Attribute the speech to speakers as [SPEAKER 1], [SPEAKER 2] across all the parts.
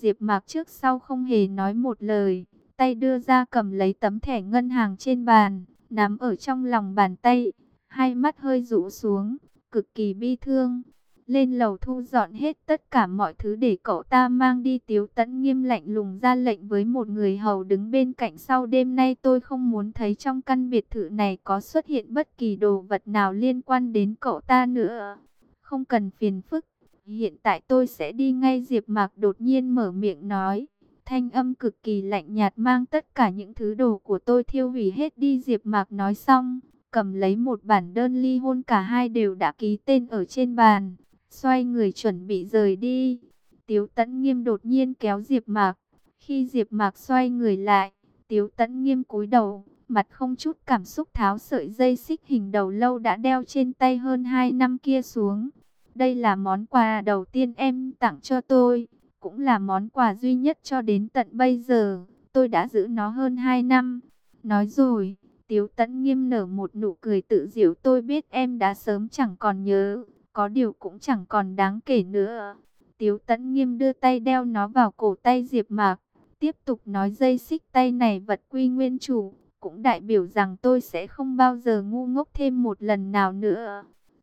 [SPEAKER 1] Diệp Mạc trước sau không hề nói một lời, tay đưa ra cầm lấy tấm thẻ ngân hàng trên bàn, nắm ở trong lòng bàn tay, hai mắt hơi rũ xuống, cực kỳ bi thương. Lên lầu thu dọn hết tất cả mọi thứ để cậu ta mang đi tiếu tẫn nghiêm lạnh lùng ra lệnh với một người hầu đứng bên cạnh sau đêm nay tôi không muốn thấy trong căn biệt thự này có xuất hiện bất kỳ đồ vật nào liên quan đến cậu ta nữa. Không cần phiền phức, hiện tại tôi sẽ đi ngay Diệp Mạc đột nhiên mở miệng nói. Thanh âm cực kỳ lạnh nhạt mang tất cả những thứ đồ của tôi thiêu hủy hết đi Diệp Mạc nói xong, cầm lấy một bản đơn ly hôn cả hai đều đã ký tên ở trên bàn, xoay người chuẩn bị rời đi. Tiếu Tấn Nghiêm đột nhiên kéo Diệp Mạc, khi Diệp Mạc xoay người lại, Tiếu Tấn Nghiêm cúi đầu, mặt không chút cảm xúc tháo sợi dây xích hình đầu lâu đã đeo trên tay hơn 2 năm kia xuống. Đây là món quà đầu tiên em tặng cho tôi cũng là món quà duy nhất cho đến tận bây giờ. Tôi đã giữ nó hơn 2 năm. Nói rồi, Tiếu Tấn nghiêm nở một nụ cười tự diệu tôi biết em đã sớm chẳng còn nhớ, có điều cũng chẳng còn đáng kể nữa. Tiếu Tấn nghiêm đưa tay đeo nó vào cổ tay Diệp Mạc, tiếp tục nói dây xích tay này vật quy nguyên chủ, cũng đại biểu rằng tôi sẽ không bao giờ ngu ngốc thêm một lần nào nữa.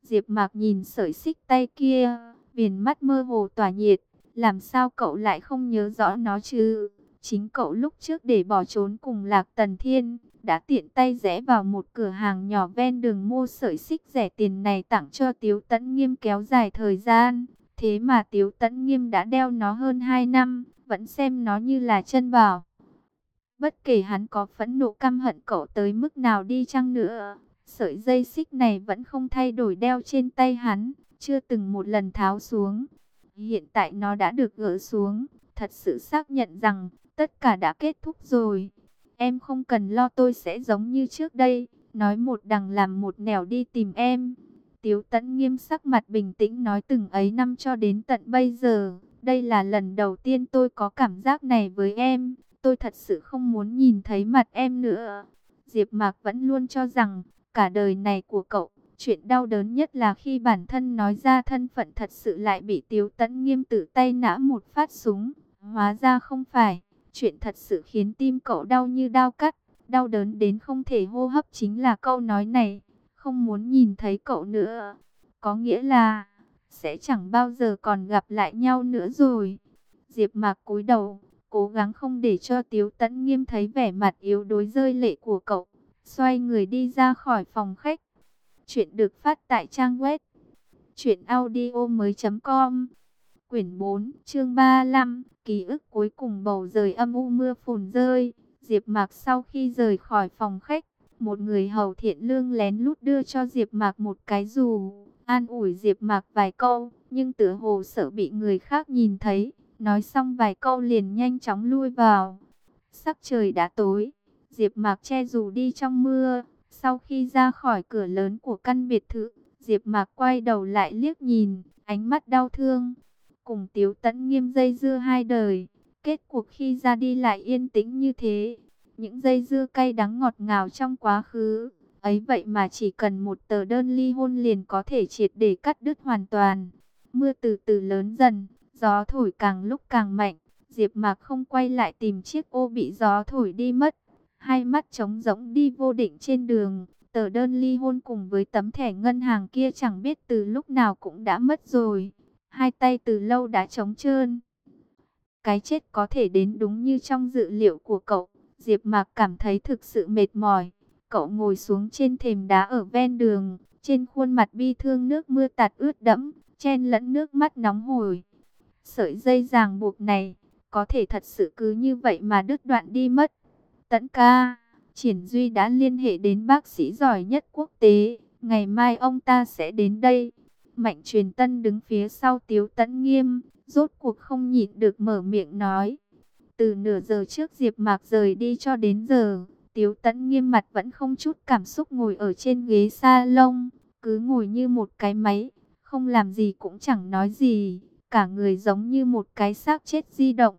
[SPEAKER 1] Diệp Mạc nhìn sợi xích tay kia, viền mắt mơ hồ tỏa nhiệt, làm sao cậu lại không nhớ rõ nó chứ? Chính cậu lúc trước để bỏ trốn cùng Lạc Tần Thiên, đã tiện tay rẽ vào một cửa hàng nhỏ ven đường mua sợi xích rẻ tiền này tặng cho Tiếu Tấn Nghiêm kéo dài thời gian. Thế mà Tiếu Tấn Nghiêm đã đeo nó hơn 2 năm, vẫn xem nó như là chân bảo. Bất kể hắn có phẫn nộ căm hận cậu tới mức nào đi chăng nữa, sợi dây xích này vẫn không thay đổi đeo trên tay hắn, chưa từng một lần tháo xuống. Hiện tại nó đã được gỡ xuống, thật sự xác nhận rằng tất cả đã kết thúc rồi. Em không cần lo tôi sẽ giống như trước đây, nói một đằng làm một nẻo đi tìm em. Tiếu tẫn nghiêm sắc mặt bình tĩnh nói từng ấy năm cho đến tận bây giờ. Đây là lần đầu tiên tôi có cảm giác này với em. Tôi thật sự không muốn nhìn thấy mặt em nữa. Diệp Mạc vẫn luôn cho rằng cả đời này của cậu Chuyện đau đớn nhất là khi bản thân nói ra thân phận thật sự lại bị Tiếu Tấn Nghiêm tự tay nã một phát súng. Hóa ra không phải, chuyện thật sự khiến tim cậu đau như đau cắt, đau đớn đến không thể hô hấp chính là câu nói này, không muốn nhìn thấy cậu nữa. Có nghĩa là, sẽ chẳng bao giờ còn gặp lại nhau nữa rồi. Diệp Mạc cúi đầu, cố gắng không để cho Tiếu Tấn Nghiêm thấy vẻ mặt yếu đuối rơi lệ của cậu, xoay người đi ra khỏi phòng khách. Chuyện được phát tại trang web truyệnaudiomoi.com. Quyển 4, chương 35, ký ức cuối cùng bầu trời âm u mưa phùn rơi. Diệp Mạc sau khi rời khỏi phòng khách, một người hầu thiện lương lén lút đưa cho Diệp Mạc một cái dù, an ủi Diệp Mạc vài câu, nhưng tựa hồ sợ bị người khác nhìn thấy, nói xong vài câu liền nhanh chóng lui vào. Sắc trời đã tối, Diệp Mạc che dù đi trong mưa, sau khi ra khỏi cửa lớn của căn biệt thự, Diệp Mạc quay đầu lại liếc nhìn, ánh mắt đau thương. Cùng Tiếu Tấn Nghiêm dây dưa hai đời, kết cuộc khi ra đi lại yên tĩnh như thế. Những dây dưa cay đắng ngọt ngào trong quá khứ, ấy vậy mà chỉ cần một tờ đơn ly hôn liền có thể triệt để cắt đứt hoàn toàn. Mưa từ từ lớn dần, gió thổi càng lúc càng mạnh, Diệp Mạc không quay lại tìm chiếc ô bị gió thổi đi mất hai mắt trống rỗng đi vô định trên đường. Tờ đơn ly hôn cùng với tấm thẻ ngân hàng kia chẳng biết từ lúc nào cũng đã mất rồi. Hai tay từ lâu đã trống trơn. Cái chết có thể đến đúng như trong dự liệu của cậu. Diệp Mạc cảm thấy thực sự mệt mỏi. Cậu ngồi xuống trên thềm đá ở ven đường. Trên khuôn mặt bi thương nước mưa tạt ướt đẫm, chen lẫn nước mắt nóng hổi. Sợi dây ràng buộc này, có thể thật sự cứ như vậy mà đứt đoạn đi mất. Tẫn ca, Triển Duy đã liên hệ đến bác sĩ giỏi nhất quốc tế. Ngày mai ông ta sẽ đến đây. Mạnh truyền tân đứng phía sau Tiếu Tẫn Nghiêm, rốt cuộc không nhịn được mở miệng nói. Từ nửa giờ trước Diệp Mạc rời đi cho đến giờ, Tiếu Tẫn Nghiêm mặt vẫn không chút cảm xúc ngồi ở trên ghế salon, cứ ngồi như một cái máy, không làm gì cũng chẳng nói gì, cả người giống như một cái xác chết di động.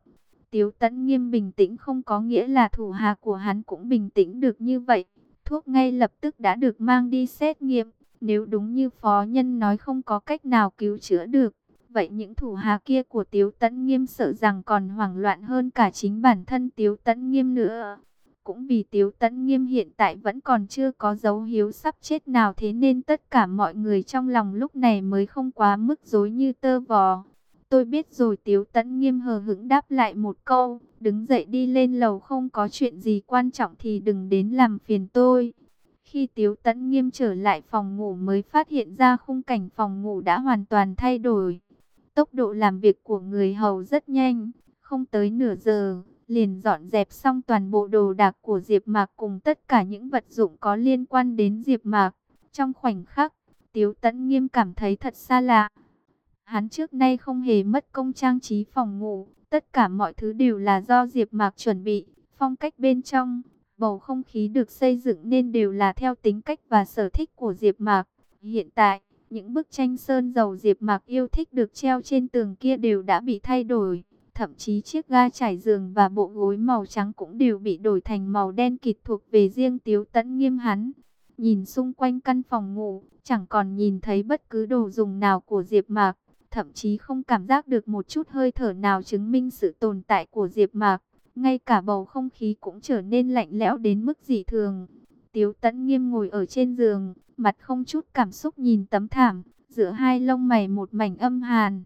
[SPEAKER 1] Tiếu tẫn nghiêm bình tĩnh không có nghĩa là thủ hạ của hắn cũng bình tĩnh được như vậy. Thuốc ngay lập tức đã được mang đi xét nghiệm. Nếu đúng như phó nhân nói không có cách nào cứu chữa được, Vậy những thủ hạ kia của Tiếu Tấn Nghiêm sợ rằng còn hoảng loạn hơn cả chính bản thân Tiếu Tấn Nghiêm nữa. Cũng vì Tiếu Tấn Nghiêm hiện tại vẫn còn chưa có dấu hiếu sắp chết nào thế nên tất cả mọi người trong lòng lúc này mới không quá mức dối như tơ vò. Tôi biết rồi Tiếu Tấn Nghiêm hờ hững đáp lại một câu, đứng dậy đi lên lầu không có chuyện gì quan trọng thì đừng đến làm phiền tôi. Khi Tiếu Tấn Nghiêm trở lại phòng ngủ mới phát hiện ra khung cảnh phòng ngủ đã hoàn toàn thay đổi. Tốc độ làm việc của người hầu rất nhanh, không tới nửa giờ, liền dọn dẹp xong toàn bộ đồ đạc của Diệp Mạc cùng tất cả những vật dụng có liên quan đến Diệp Mạc. Trong khoảnh khắc, Tiếu Tấn Nghiêm cảm thấy thật xa lạ. Hắn trước nay không hề mất công trang trí phòng ngủ, tất cả mọi thứ đều là do Diệp Mạc chuẩn bị, phong cách bên trong, bầu không khí được xây dựng nên đều là theo tính cách và sở thích của Diệp Mạc. Hiện tại, những bức tranh sơn dầu Diệp Mạc yêu thích được treo trên tường kia đều đã bị thay đổi, thậm chí chiếc ga trải giường và bộ gối màu trắng cũng đều bị đổi thành màu đen kịt thuộc về riêng Tiếu Tấn Nghiêm hắn. Nhìn xung quanh căn phòng ngủ, chẳng còn nhìn thấy bất cứ đồ dùng nào của Diệp Mạc, thậm chí không cảm giác được một chút hơi thở nào chứng minh sự tồn tại của Diệp Mạc. Ngay cả bầu không khí cũng trở nên lạnh lẽo đến mức dị thường. Tiếu Tấn Nghiêm ngồi ở trên giường, mặt không chút cảm xúc nhìn tấm thảm, giữa hai lông mày một mảnh âm hàn.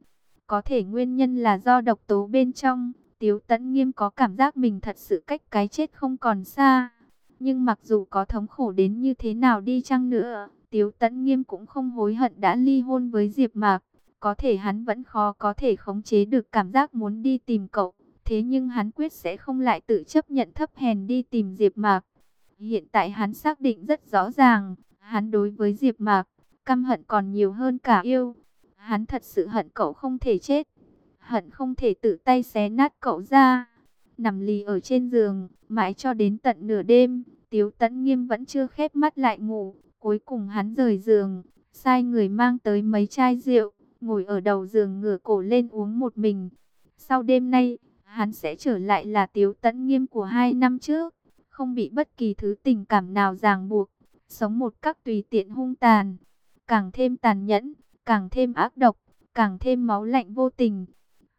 [SPEAKER 1] Có thể nguyên nhân là do độc tố bên trong, Tiếu Tấn Nghiêm có cảm giác mình thật sự cách cái chết không còn xa. Nhưng mặc dù có thống khổ đến như thế nào đi chăng nữa, Tiếu Tấn Nghiêm cũng không hối hận đã ly hôn với Diệp Mạc. Có thể hắn vẫn khó có thể khống chế được cảm giác muốn đi tìm cậu. Thế nhưng hắn quyết sẽ không lại tự chấp nhận thấp hèn đi tìm Diệp Mạc. Hiện tại hắn xác định rất rõ ràng, hắn đối với Diệp Mạc, căm hận còn nhiều hơn cả yêu. Hắn thật sự hận cậu không thể chết, hận không thể tự tay xé nát cậu ra. Nằm lì ở trên giường, mãi cho đến tận nửa đêm, Tiếu Tấn Nghiêm vẫn chưa khép mắt lại ngủ. Cuối cùng hắn rời giường, sai người mang tới mấy chai rượu, ngồi ở đầu giường ngửa cổ lên uống một mình. Sau đêm nay, hắn sẽ trở lại là Tiếu Tẫn Nghiêm của hai năm trước, không bị bất kỳ thứ tình cảm nào ràng buộc, sống một cách tùy tiện hung tàn, càng thêm tàn nhẫn, càng thêm ác độc, càng thêm máu lạnh vô tình.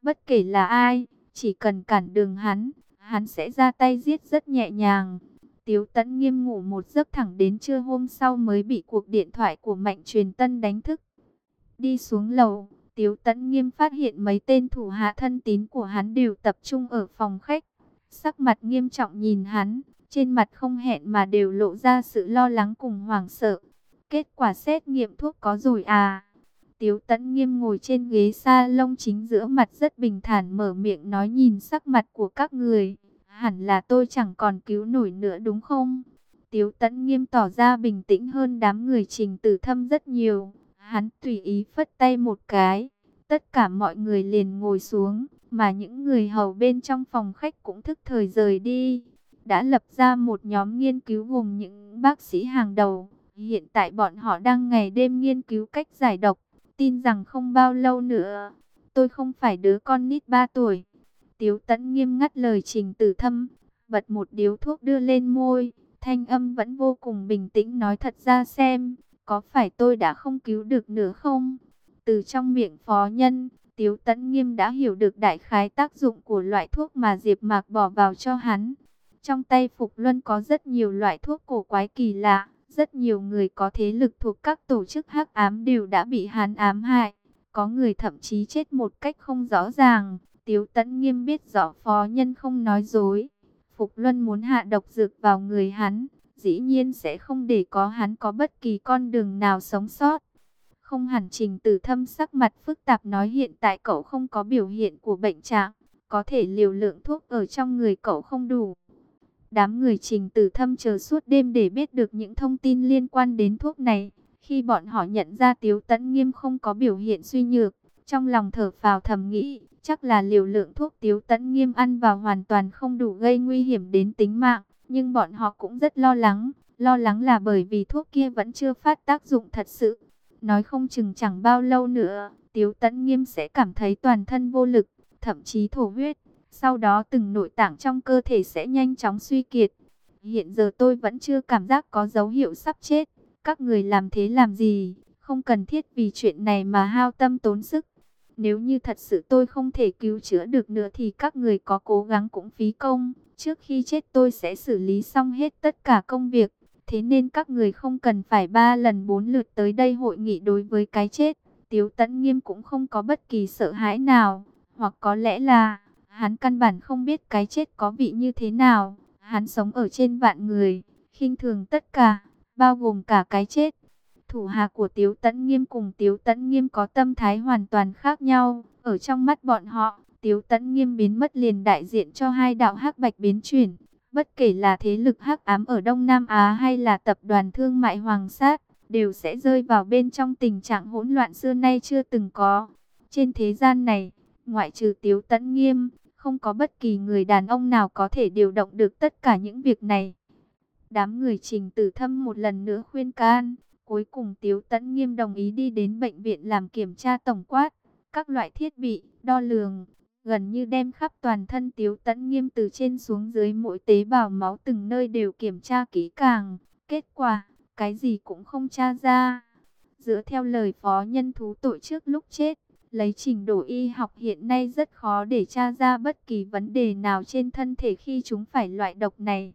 [SPEAKER 1] Bất kể là ai, chỉ cần cản đường hắn, hắn sẽ ra tay giết rất nhẹ nhàng. Tiếu Tẫn Nghiêm ngủ một giấc thẳng đến trưa hôm sau mới bị cuộc điện thoại của Mạnh Truyền Tân đánh thức. Đi xuống lầu, Tiếu Tấn Nghiêm phát hiện mấy tên thủ hạ thân tín của hắn đều tập trung ở phòng khách. Sắc mặt nghiêm trọng nhìn hắn, trên mặt không hẹn mà đều lộ ra sự lo lắng cùng hoảng sợ. Kết quả xét nghiệm thuốc có rồi à? Tiếu Tấn Nghiêm ngồi trên ghế sa lông chính giữa mặt rất bình thản mở miệng nói nhìn sắc mặt của các người. Hẳn là tôi chẳng còn cứu nổi nữa đúng không? Tiếu Tấn Nghiêm tỏ ra bình tĩnh hơn đám người trình tử thâm rất nhiều. Hắn tùy ý phất tay một cái, tất cả mọi người liền ngồi xuống, mà những người hầu bên trong phòng khách cũng thức thời rời đi. Đã lập ra một nhóm nghiên cứu gồm những bác sĩ hàng đầu. Hiện tại bọn họ đang ngày đêm nghiên cứu cách giải độc, tin rằng không bao lâu nữa, tôi không phải đứa con nít 3 tuổi. Tiếu tẫn nghiêm ngắt lời trình tử thâm, bật một điếu thuốc đưa lên môi, thanh âm vẫn vô cùng bình tĩnh nói thật ra xem, có phải tôi đã không cứu được nữa không? Từ trong miệng phó nhân, Tiếu Tấn Nghiêm đã hiểu được đại khái tác dụng của loại thuốc mà Diệp Mạc bỏ vào cho hắn. Trong tay Phục Luân có rất nhiều loại thuốc cổ quái kỳ lạ, rất nhiều người có thế lực thuộc các tổ chức hắc ám đều đã bị hắn ám hại. Có người thậm chí chết một cách không rõ ràng. Tiếu Tấn Nghiêm biết rõ phó nhân không nói dối. Phục Luân muốn hạ độc dược vào người hắn, dĩ nhiên sẽ không để có hắn có bất kỳ con đường nào sống sót. Không hẳn trình tử thâm sắc mặt phức tạp nói hiện tại cậu không có biểu hiện của bệnh trạng, có thể liều lượng thuốc ở trong người cậu không đủ. Đám người trình tử thâm chờ suốt đêm để biết được những thông tin liên quan đến thuốc này. Khi bọn họ nhận ra Tiếu Tấn Nghiêm không có biểu hiện suy nhược, trong lòng thở phào thầm nghĩ, chắc là liều lượng thuốc Tiếu Tấn Nghiêm ăn vào hoàn toàn không đủ gây nguy hiểm đến tính mạng. Nhưng bọn họ cũng rất lo lắng, lo lắng là bởi vì thuốc kia vẫn chưa phát tác dụng thật sự. Nói không chừng chẳng bao lâu nữa, Tiếu Tấn Nghiêm sẽ cảm thấy toàn thân vô lực, thậm chí thổ huyết. Sau đó từng nội tạng trong cơ thể sẽ nhanh chóng suy kiệt. Hiện giờ tôi vẫn chưa cảm giác có dấu hiệu sắp chết. Các người làm thế làm gì? Không cần thiết vì chuyện này mà hao tâm tốn sức. Nếu như thật sự tôi không thể cứu chữa được nữa thì các người có cố gắng cũng phí công. Trước khi chết tôi sẽ xử lý xong hết tất cả công việc. Thế nên các người không cần phải ba lần bốn lượt tới đây hội nghị đối với cái chết. Tiếu Tấn Nghiêm cũng không có bất kỳ sợ hãi nào. Hoặc có lẽ là hắn căn bản không biết cái chết có vị như thế nào. Hắn sống ở trên vạn người, khinh thường tất cả, bao gồm cả cái chết. Thủ hạ của Tiếu Tấn Nghiêm cùng Tiếu Tấn Nghiêm có tâm thái hoàn toàn khác nhau. Ở trong mắt bọn họ, Tiếu Tấn Nghiêm biến mất liền đại diện cho hai đạo hắc bạch biến chuyển. Bất kể là thế lực hắc ám ở Đông Nam Á hay là tập đoàn thương mại Hoàng Sát, đều sẽ rơi vào bên trong tình trạng hỗn loạn xưa nay chưa từng có. Trên thế gian này, ngoại trừ Tiếu Tấn Nghiêm, không có bất kỳ người đàn ông nào có thể điều động được tất cả những việc này. Đám người trình tử thâm một lần nữa khuyên can, Cuối cùng Tiếu Tấn Nghiêm đồng ý đi đến bệnh viện làm kiểm tra tổng quát, các loại thiết bị, đo lường, gần như đem khắp toàn thân Tiếu Tấn Nghiêm từ trên xuống dưới mỗi tế bào máu từng nơi đều kiểm tra kỹ càng. Kết quả, cái gì cũng không tra ra. Dựa theo lời phó nhân thú tội trước lúc chết, lấy trình độ y học hiện nay rất khó để tra ra bất kỳ vấn đề nào trên thân thể khi chúng phải loại độc này.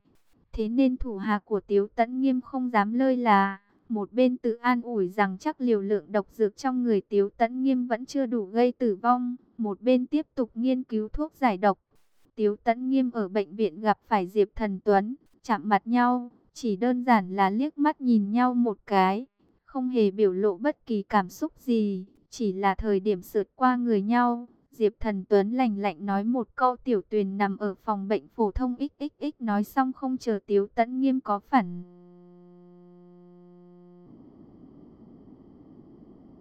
[SPEAKER 1] Thế nên thủ hạ của Tiếu Tấn Nghiêm không dám lơi là một bên tự an ủi rằng chắc liều lượng độc dược trong người Tiếu Tấn Nghiêm vẫn chưa đủ gây tử vong. Một bên tiếp tục nghiên cứu thuốc giải độc. Tiếu Tấn Nghiêm ở bệnh viện gặp phải Diệp Thần Tuấn, chạm mặt nhau, chỉ đơn giản là liếc mắt nhìn nhau một cái. Không hề biểu lộ bất kỳ cảm xúc gì, chỉ là thời điểm sượt qua người nhau. Diệp Thần Tuấn lạnh lạnh nói một câu tiểu tuyền nằm ở phòng bệnh phổ thông XXX nói xong không chờ Tiếu Tấn Nghiêm có phản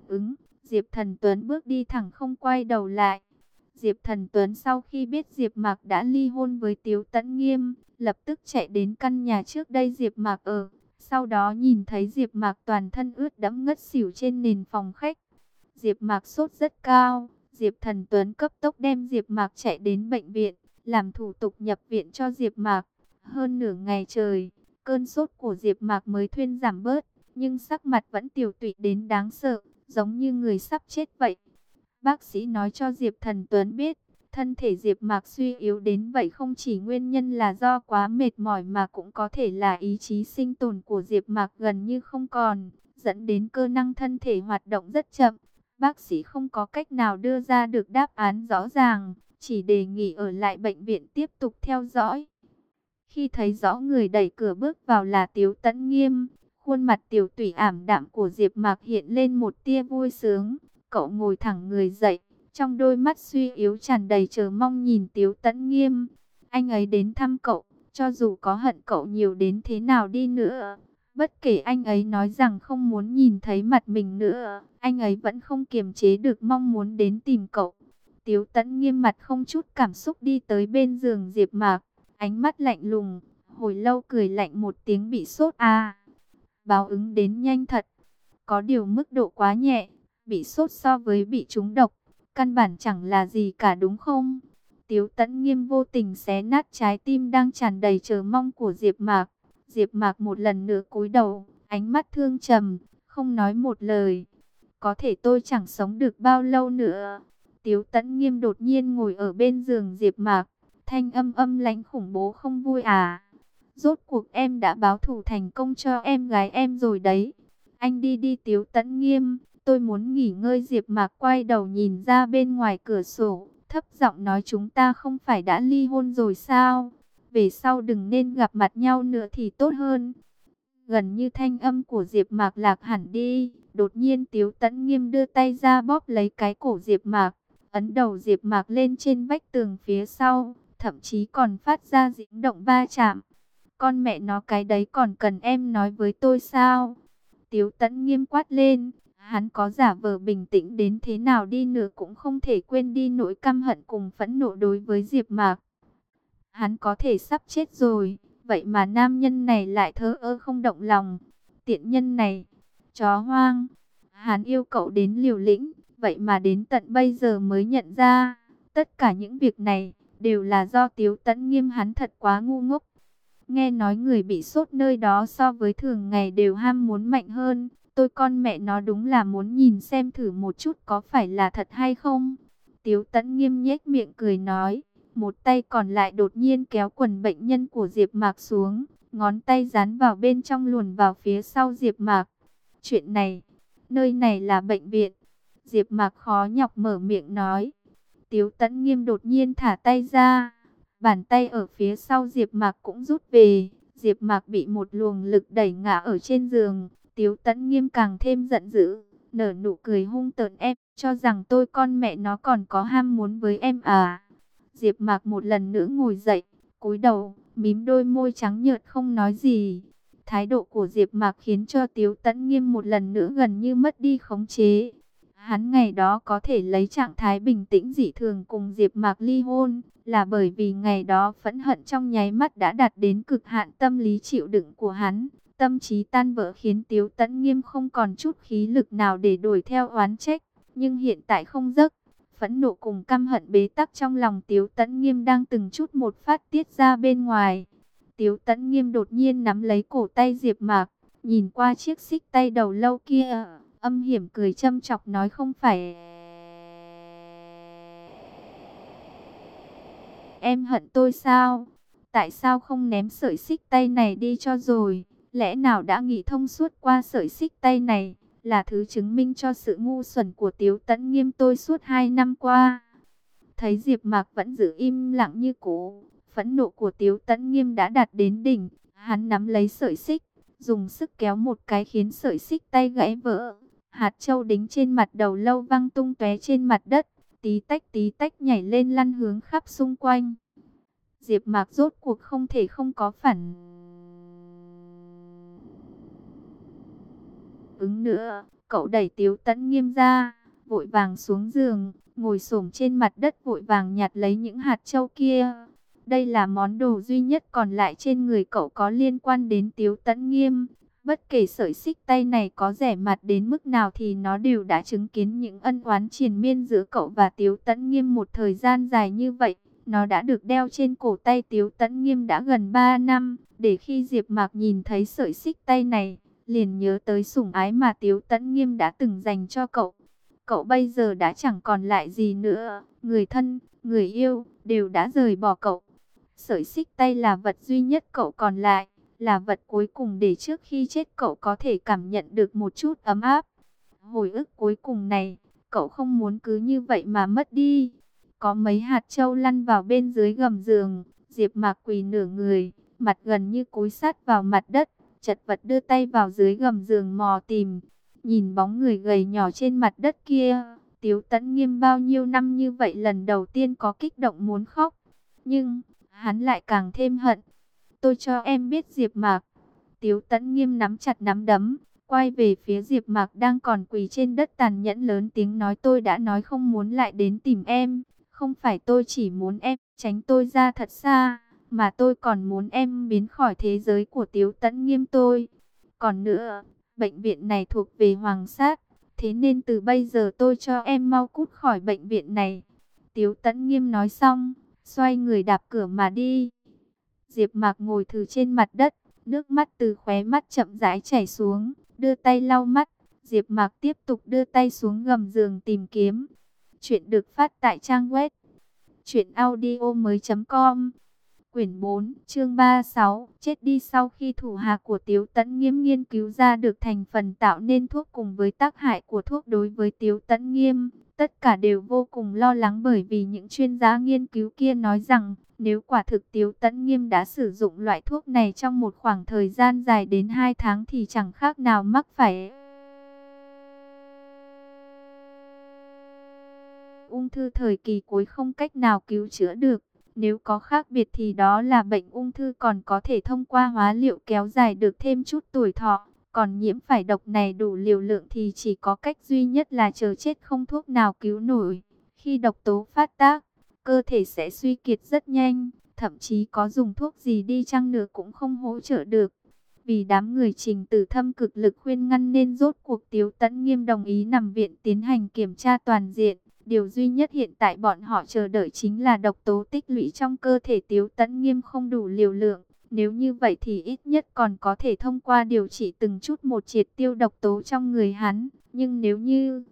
[SPEAKER 1] ứng, Diệp Thần Tuấn bước đi thẳng không quay đầu lại. Diệp Thần Tuấn sau khi biết Diệp Mạc đã ly hôn với Tiếu Tấn Nghiêm, lập tức chạy đến căn nhà trước đây Diệp Mạc ở, sau đó nhìn thấy Diệp Mạc toàn thân ướt đẫm ngất xỉu trên nền phòng khách. Diệp Mạc sốt rất cao, Diệp Thần Tuấn cấp tốc đem Diệp Mạc chạy đến bệnh viện, làm thủ tục nhập viện cho Diệp Mạc. Hơn nửa ngày trời, cơn sốt của Diệp Mạc mới thuyên giảm bớt, nhưng sắc mặt vẫn tiểu tụy đến đáng sợ, giống như người sắp chết vậy. Bác sĩ nói cho Diệp Thần Tuấn biết, thân thể Diệp Mạc suy yếu đến vậy không chỉ nguyên nhân là do quá mệt mỏi mà cũng có thể là ý chí sinh tồn của Diệp Mạc gần như không còn, dẫn đến cơ năng thân thể hoạt động rất chậm. Bác sĩ không có cách nào đưa ra được đáp án rõ ràng, chỉ đề nghị ở lại bệnh viện tiếp tục theo dõi. Khi thấy rõ người đẩy cửa bước vào là Tiếu Tấn Nghiêm, Khuôn mặt tiểu tủy ảm đạm của Diệp Mạc hiện lên một tia vui sướng. Cậu ngồi thẳng người dậy, trong đôi mắt suy yếu tràn đầy chờ mong nhìn Tiếu Tấn Nghiêm. Anh ấy đến thăm cậu, cho dù có hận cậu nhiều đến thế nào đi nữa. Bất kể anh ấy nói rằng không muốn nhìn thấy mặt mình nữa, anh ấy vẫn không kiềm chế được mong muốn đến tìm cậu. Tiếu Tấn nghiêm mặt không chút cảm xúc đi tới bên giường Diệp Mạc, ánh mắt lạnh lùng, hồi lâu cười lạnh một tiếng bị sốt a báo ứng đến nhanh thật. Có điều mức độ quá nhẹ, bị sốt so với bị trúng độc, căn bản chẳng là gì cả đúng không? Tiếu tẫn nghiêm vô tình xé nát trái tim đang tràn đầy chờ mong của Diệp Mạc. Diệp Mạc một lần nữa cúi đầu, ánh mắt thương trầm, không nói một lời. Có thể tôi chẳng sống được bao lâu nữa. Tiếu tẫn nghiêm đột nhiên ngồi ở bên giường Diệp Mạc, thanh âm âm lãnh khủng bố không vui à. Rốt cuộc em đã báo thù thành công cho em gái em rồi đấy. Anh đi đi tiếu tẫn nghiêm. Tôi muốn nghỉ ngơi Diệp Mạc quay đầu nhìn ra bên ngoài cửa sổ. Thấp giọng nói chúng ta không phải đã ly hôn rồi sao? Về sau đừng nên gặp mặt nhau nữa thì tốt hơn. Gần như thanh âm của Diệp Mạc lạc hẳn đi. Đột nhiên Tiếu Tấn Nghiêm đưa tay ra bóp lấy cái cổ Diệp Mạc, ấn đầu Diệp Mạc lên trên vách tường phía sau, thậm chí còn phát ra dĩnh động va chạm. Con mẹ nó cái đấy còn cần em nói với tôi sao? Tiếu tẫn nghiêm quát lên. Hắn có giả vờ bình tĩnh đến thế nào đi nữa cũng không thể quên đi nỗi căm hận cùng phẫn nộ đối với Diệp Mạc. Hắn có thể sắp chết rồi, vậy mà nam nhân này lại thơ ơ không động lòng. Tiện nhân này, chó hoang. Hắn yêu cậu đến liều lĩnh, vậy mà đến tận bây giờ mới nhận ra. Tất cả những việc này đều là do Tiếu Tấn Nghiêm hắn thật quá ngu ngốc. Nghe nói người bị sốt nơi đó so với thường ngày đều ham muốn mạnh hơn. Tôi con mẹ nó đúng là muốn nhìn xem thử một chút có phải là thật hay không. Tiếu tẫn nghiêm nhếch miệng cười nói. Một tay còn lại đột nhiên kéo quần bệnh nhân của Diệp Mạc xuống. Ngón tay dán vào bên trong luồn vào phía sau Diệp Mạc. Chuyện này, nơi này là bệnh viện. Diệp Mạc khó nhọc mở miệng nói. Tiếu tẫn nghiêm đột nhiên thả tay ra. Bàn tay ở phía sau Diệp Mạc cũng rút về. Diệp Mạc bị một luồng lực đẩy ngã ở trên giường. Tiếu tẫn nghiêm càng thêm giận dữ. Nở nụ cười hung tợn em. Cho rằng tôi con mẹ nó còn có ham muốn với em à. Diệp Mạc một lần nữa ngồi dậy. cúi đầu, mím đôi môi trắng nhợt không nói gì. Thái độ của Diệp Mạc khiến cho Tiếu Tấn Nghiêm một lần nữa gần như mất đi khống chế. Hắn ngày đó có thể lấy trạng thái bình tĩnh dị thường cùng Diệp Mạc ly hôn, là bởi vì ngày đó phẫn hận trong nháy mắt đã đạt đến cực hạn tâm lý chịu đựng của hắn. Tâm trí tan vỡ khiến Tiếu Tấn Nghiêm không còn chút khí lực nào để đuổi theo oán trách, nhưng hiện tại không giấc. Phẫn nộ cùng căm hận bế tắc trong lòng Tiếu Tấn Nghiêm đang từng chút một phát tiết ra bên ngoài. Tiếu Tấn Nghiêm đột nhiên nắm lấy cổ tay Diệp Mạc, nhìn qua chiếc xích tay đầu lâu kia, âm hiểm cười châm chọc nói không phải Em hận tôi sao? Tại sao không ném sợi xích tay này đi cho rồi? Lẽ nào đã nghĩ thông suốt qua sợi xích tay này? Là thứ chứng minh cho sự ngu xuẩn của Tiếu Tấn Nghiêm tôi suốt hai năm qua. Thấy Diệp Mạc vẫn giữ im lặng như cũ, phẫn nộ của Tiếu Tấn Nghiêm đã đạt đến đỉnh. Hắn nắm lấy sợi xích, dùng sức kéo một cái khiến sợi xích tay gãy vỡ. Hạt châu đính trên mặt đầu lâu văng tung tóe trên mặt đất, tí tách tí tách nhảy lên lăn hướng khắp xung quanh. Diệp Mạc rốt cuộc không thể không có phản ứng nữa, cậu đẩy Tiếu Tấn Nghiêm ra, vội vàng xuống giường, ngồi xổm trên mặt đất vội vàng nhặt lấy những hạt châu kia. Đây là món đồ duy nhất còn lại trên người cậu có liên quan đến Tiếu Tấn Nghiêm. Bất kể sợi xích tay này có rẻ mặt đến mức nào thì nó đều đã chứng kiến những ân oán triền miên giữa cậu và Tiếu Tấn Nghiêm một thời gian dài như vậy. Nó đã được đeo trên cổ tay Tiếu Tấn Nghiêm đã gần 3 năm, để khi Diệp Mạc nhìn thấy sợi xích tay này, liền nhớ tới sủng ái mà Tiếu Tấn Nghiêm đã từng dành cho cậu. Cậu bây giờ đã chẳng còn lại gì nữa, người thân, người yêu, đều đã rời bỏ cậu. Sợi xích tay là vật duy nhất cậu còn lại, là vật cuối cùng để trước khi chết cậu có thể cảm nhận được một chút ấm áp. Hồi ức cuối cùng này, cậu không muốn cứ như vậy mà mất đi. Có mấy hạt châu lăn vào bên dưới gầm giường, Diệp Mạc quỳ nửa người, mặt gần như cúi sát vào mặt đất, chật vật đưa tay vào dưới gầm giường mò tìm. Nhìn bóng người gầy nhỏ trên mặt đất kia, Tiếu Tấn Nghiêm bao nhiêu năm như vậy lần đầu tiên có kích động muốn khóc. Nhưng, hắn lại càng thêm hận. Tôi cho em biết Diệp Mạc. Tiếu Tấn Nghiêm nắm chặt nắm đấm, quay về phía Diệp Mạc đang còn quỳ trên đất tàn nhẫn lớn tiếng nói tôi đã nói không muốn lại đến tìm em, không phải tôi chỉ muốn em tránh tôi ra thật xa, mà tôi còn muốn em biến khỏi thế giới của Tiếu Tấn Nghiêm tôi. Còn nữa, bệnh viện này thuộc về Hoàng Sát, thế nên từ bây giờ tôi cho em mau cút khỏi bệnh viện này. Tiếu Tấn Nghiêm nói xong, xoay người đạp cửa mà đi. Diệp Mạc ngồi thử trên mặt đất, nước mắt từ khóe mắt chậm rãi chảy xuống, đưa tay lau mắt. Diệp Mạc tiếp tục đưa tay xuống gầm giường tìm kiếm. Chuyện được phát tại trang web truyệnaudiomoi.com. Quyển 4, chương 36, chết đi sau khi thủ hạ của Tiếu Tấn Nghiêm nghiên cứu ra được thành phần tạo nên thuốc cùng với tác hại của thuốc đối với Tiếu Tấn Nghiêm, tất cả đều vô cùng lo lắng bởi vì những chuyên gia nghiên cứu kia nói rằng, nếu quả thực Tiếu Tấn Nghiêm đã sử dụng loại thuốc này trong một khoảng thời gian dài đến 2 tháng thì chẳng khác nào mắc phải ung thư thời kỳ cuối không cách nào cứu chữa được. Nếu có khác biệt thì đó là bệnh ung thư còn có thể thông qua hóa liệu kéo dài được thêm chút tuổi thọ. Còn nhiễm phải độc này đủ liều lượng thì chỉ có cách duy nhất là chờ chết không thuốc nào cứu nổi. Khi độc tố phát tác, cơ thể sẽ suy kiệt rất nhanh, thậm chí có dùng thuốc gì đi chăng nữa cũng không hỗ trợ được. Vì đám người trình tử thâm cực lực khuyên ngăn nên rốt cuộc Tiếu Tấn Nghiêm đồng ý nằm viện tiến hành kiểm tra toàn diện. Điều duy nhất hiện tại bọn họ chờ đợi chính là độc tố tích lũy trong cơ thể Tiếu Tấn Nghiêm không đủ liều lượng. Nếu như vậy thì ít nhất còn có thể thông qua điều trị từng chút một triệt tiêu độc tố trong người hắn. Nhưng nếu như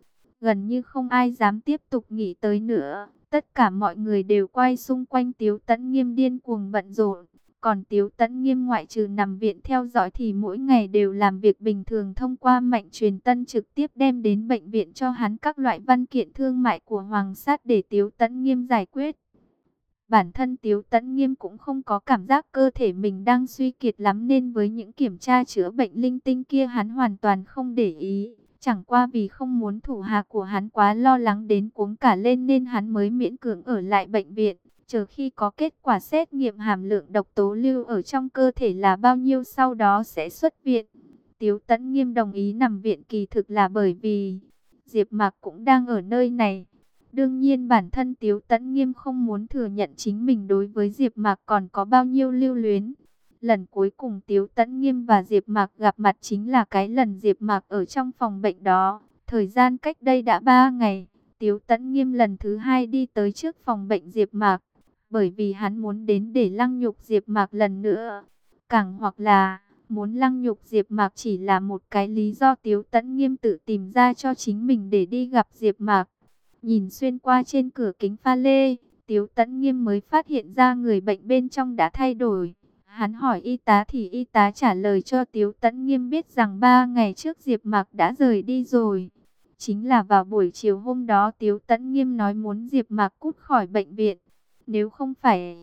[SPEAKER 1] gần như không ai dám tiếp tục nghĩ tới nữa, tất cả mọi người đều quay xung quanh Tiếu Tấn Nghiêm điên cuồng bận rộn. Còn Tiếu Tấn Nghiêm ngoại trừ nằm viện theo dõi thì mỗi ngày đều làm việc bình thường thông qua mạnh truyền tân trực tiếp đem đến bệnh viện cho hắn các loại văn kiện thương mại của Hoàng sát để Tiếu Tấn Nghiêm giải quyết. Bản thân Tiếu Tấn Nghiêm cũng không có cảm giác cơ thể mình đang suy kiệt lắm nên với những kiểm tra chữa bệnh linh tinh kia hắn hoàn toàn không để ý. Chẳng qua vì không muốn thủ hạ của hắn quá lo lắng đến cuống cả lên nên hắn mới miễn cưỡng ở lại bệnh viện. Chờ khi có kết quả xét nghiệm hàm lượng độc tố lưu ở trong cơ thể là bao nhiêu sau đó sẽ xuất viện. Tiếu Tấn Nghiêm đồng ý nằm viện kỳ thực là bởi vì Diệp Mạc cũng đang ở nơi này. Đương nhiên bản thân Tiếu Tấn Nghiêm không muốn thừa nhận chính mình đối với Diệp Mạc còn có bao nhiêu lưu luyến. Lần cuối cùng Tiếu Tấn Nghiêm và Diệp Mạc gặp mặt chính là cái lần Diệp Mạc ở trong phòng bệnh đó. Thời gian cách đây đã 3 ngày, Tiếu Tấn Nghiêm lần thứ hai đi tới trước phòng bệnh Diệp Mạc, bởi vì hắn muốn đến để lăng nhục Diệp Mạc lần nữa. Càng hoặc là muốn lăng nhục Diệp Mạc chỉ là một cái lý do Tiếu Tấn Nghiêm tự tìm ra cho chính mình để đi gặp Diệp Mạc. Nhìn xuyên qua trên cửa kính pha lê, Tiếu Tấn Nghiêm mới phát hiện ra người bệnh bên trong đã thay đổi. Hắn hỏi y tá thì y tá trả lời cho Tiếu Tấn Nghiêm biết rằng ba ngày trước Diệp Mạc đã rời đi rồi. Chính là vào buổi chiều hôm đó Tiếu Tấn Nghiêm nói muốn Diệp Mạc cút khỏi bệnh viện. Nếu không phải...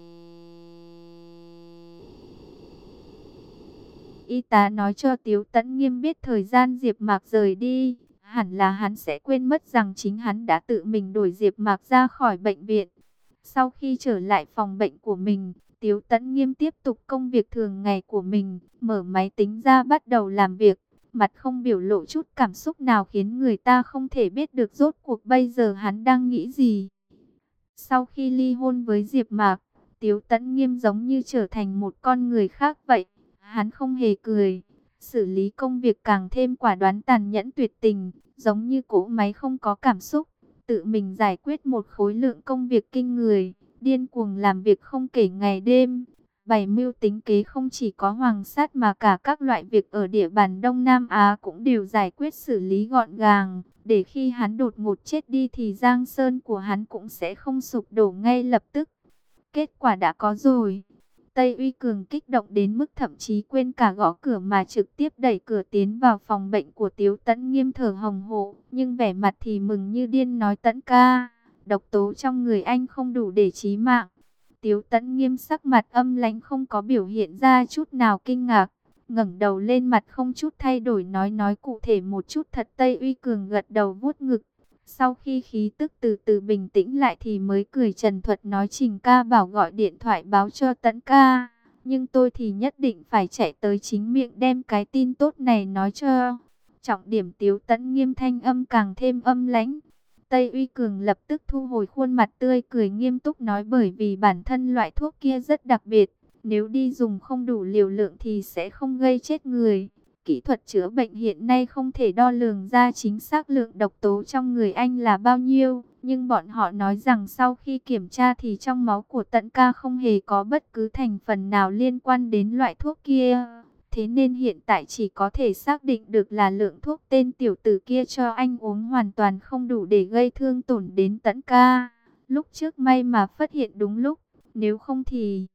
[SPEAKER 1] Y tá nói cho Tiếu Tấn Nghiêm biết thời gian Diệp Mạc rời đi. Hẳn là hắn sẽ quên mất rằng chính hắn đã tự mình đuổi Diệp Mạc ra khỏi bệnh viện. Sau khi trở lại phòng bệnh của mình, Tiếu Tấn Nghiêm tiếp tục công việc thường ngày của mình, mở máy tính ra bắt đầu làm việc, mặt không biểu lộ chút cảm xúc nào khiến người ta không thể biết được rốt cuộc bây giờ hắn đang nghĩ gì. Sau khi ly hôn với Diệp Mạc, Tiếu Tấn Nghiêm giống như trở thành một con người khác vậy, hắn không hề cười, xử lý công việc càng thêm quả đoán tàn nhẫn tuyệt tình, giống như cỗ máy không có cảm xúc, tự mình giải quyết một khối lượng công việc kinh người điên cuồng làm việc không kể ngày đêm. Bày mưu tính kế không chỉ có hoàng sát mà cả các loại việc ở địa bàn Đông Nam Á cũng đều giải quyết xử lý gọn gàng. Để khi hắn đột ngột chết đi thì giang sơn của hắn cũng sẽ không sụp đổ ngay lập tức. Kết quả đã có rồi. Tây Uy Cường kích động đến mức thậm chí quên cả gõ cửa mà trực tiếp đẩy cửa tiến vào phòng bệnh của Tiếu Tấn nghiêm thở hồng hộ. Nhưng vẻ mặt thì mừng như điên nói Tấn ca, độc tố trong người anh không đủ để chí mạng. Tiếu Tấn nghiêm sắc mặt âm lãnh không có biểu hiện ra chút nào kinh ngạc. ngẩng đầu lên mặt không chút thay đổi nói nói cụ thể một chút thật Tây Uy Cường gật đầu vuốt ngực. Sau khi khí tức từ từ bình tĩnh lại thì mới cười trần thuật nói Trình ca bảo gọi điện thoại báo cho Tấn ca. Nhưng tôi thì nhất định phải chạy tới chính miệng đem cái tin tốt này nói cho. Trọng điểm tiếu Tấn nghiêm thanh âm càng thêm âm lãnh. Tây Uy Cường lập tức thu hồi khuôn mặt tươi cười nghiêm túc nói bởi vì bản thân loại thuốc kia rất đặc biệt. Nếu đi dùng không đủ liều lượng thì sẽ không gây chết người. Kỹ thuật chữa bệnh hiện nay không thể đo lường ra chính xác lượng độc tố trong người anh là bao nhiêu. Nhưng bọn họ nói rằng sau khi kiểm tra thì trong máu của tận ca không hề có bất cứ thành phần nào liên quan đến loại thuốc kia. Thế nên hiện tại chỉ có thể xác định được là lượng thuốc tên tiểu tử kia cho anh uống hoàn toàn không đủ để gây thương tổn đến tận ca. Lúc trước may mà phát hiện đúng lúc, nếu không thì...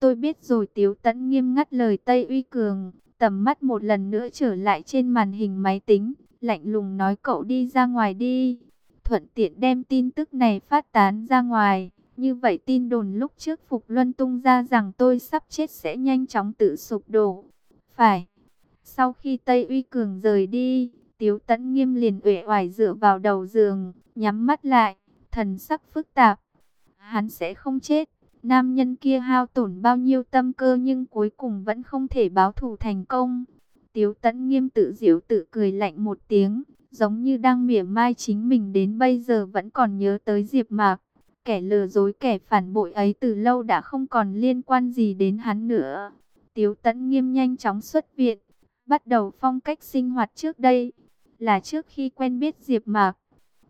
[SPEAKER 1] Tôi biết rồi Tiếu Tấn nghiêm ngắt lời Tây Uy Cường, tầm mắt một lần nữa trở lại trên màn hình máy tính, lạnh lùng nói cậu đi ra ngoài đi. Thuận tiện đem tin tức này phát tán ra ngoài. Như vậy tin đồn lúc trước Phục Luân tung ra rằng tôi sắp chết sẽ nhanh chóng tự sụp đổ. Phải. Sau khi Tây Uy Cường rời đi, Tiếu Tấn Nghiêm liền uể oải dựa vào đầu giường, nhắm mắt lại, thần sắc phức tạp. Hắn sẽ không chết. Nam nhân kia hao tổn bao nhiêu tâm cơ nhưng cuối cùng vẫn không thể báo thù thành công. Tiếu Tấn Nghiêm tự giễu tự cười lạnh một tiếng, giống như đang mỉa mai chính mình đến bây giờ vẫn còn nhớ tới Diệp Mạc. Kẻ lừa dối kẻ phản bội ấy từ lâu đã không còn liên quan gì đến hắn nữa. Tiếu tẫn nghiêm nhanh chóng xuất viện, bắt đầu phong cách sinh hoạt trước đây, là trước khi quen biết Diệp Mạc.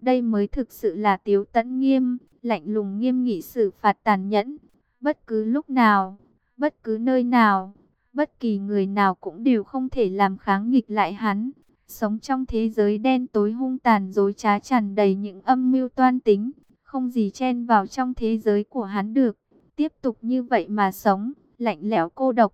[SPEAKER 1] Đây mới thực sự là tiếu tẫn nghiêm, lạnh lùng nghiêm nghị xử phạt tàn nhẫn, bất cứ lúc nào, Bất cứ nơi nào, bất kỳ người nào cũng đều không thể làm kháng nghịch lại hắn. Sống trong thế giới đen tối hung tàn dối trá tràn đầy những âm mưu toan tính, không gì chen vào trong thế giới của hắn được. Tiếp tục như vậy mà sống, lạnh lẽo cô độc.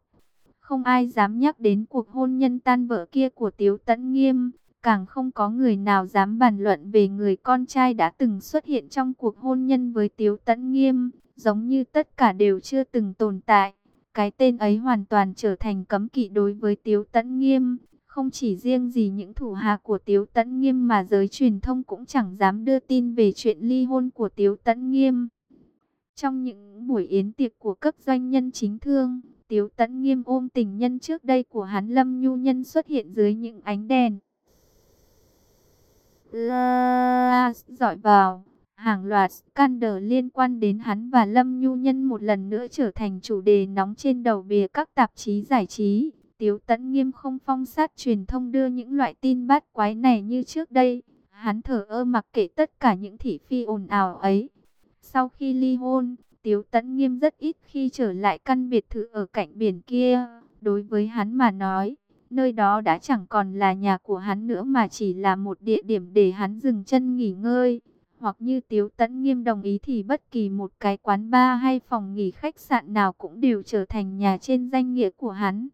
[SPEAKER 1] Không ai dám nhắc đến cuộc hôn nhân tan vỡ kia của Tiếu Tấn Nghiêm, càng không có người nào dám bàn luận về người con trai đã từng xuất hiện trong cuộc hôn nhân với Tiếu Tấn Nghiêm, giống như tất cả đều chưa từng tồn tại. Cái tên ấy hoàn toàn trở thành cấm kỵ đối với Tiếu Tấn Nghiêm, không chỉ riêng gì những thủ hạ của Tiếu Tấn Nghiêm mà giới truyền thông cũng chẳng dám đưa tin về chuyện ly hôn của Tiếu Tấn Nghiêm. Trong những buổi yến tiệc của cấp doanh nhân chính thương, Tiếu Tấn Nghiêm ôm tình nhân trước đây của hắn Lâm Nhu Nhân xuất hiện dưới những ánh đèn. La dọi vào, hàng loạt scandal liên quan đến hắn và Lâm Nhu Nhân một lần nữa trở thành chủ đề nóng trên đầu bìa các tạp chí giải trí. Tiếu Tấn Nghiêm không phong sát truyền thông đưa những loại tin bát quái này như trước đây. Hắn thở ơ mặc kệ tất cả những thị phi ồn ào ấy. Sau khi ly hôn, Tiếu Tấn Nghiêm rất ít khi trở lại căn biệt thự ở cạnh biển kia. Đối với hắn mà nói, nơi đó đã chẳng còn là nhà của hắn nữa mà chỉ là một địa điểm để hắn dừng chân nghỉ ngơi. Hoặc như Tiếu Tấn Nghiêm đồng ý thì bất kỳ một cái quán bar hay phòng nghỉ khách sạn nào cũng đều trở thành nhà trên danh nghĩa của hắn.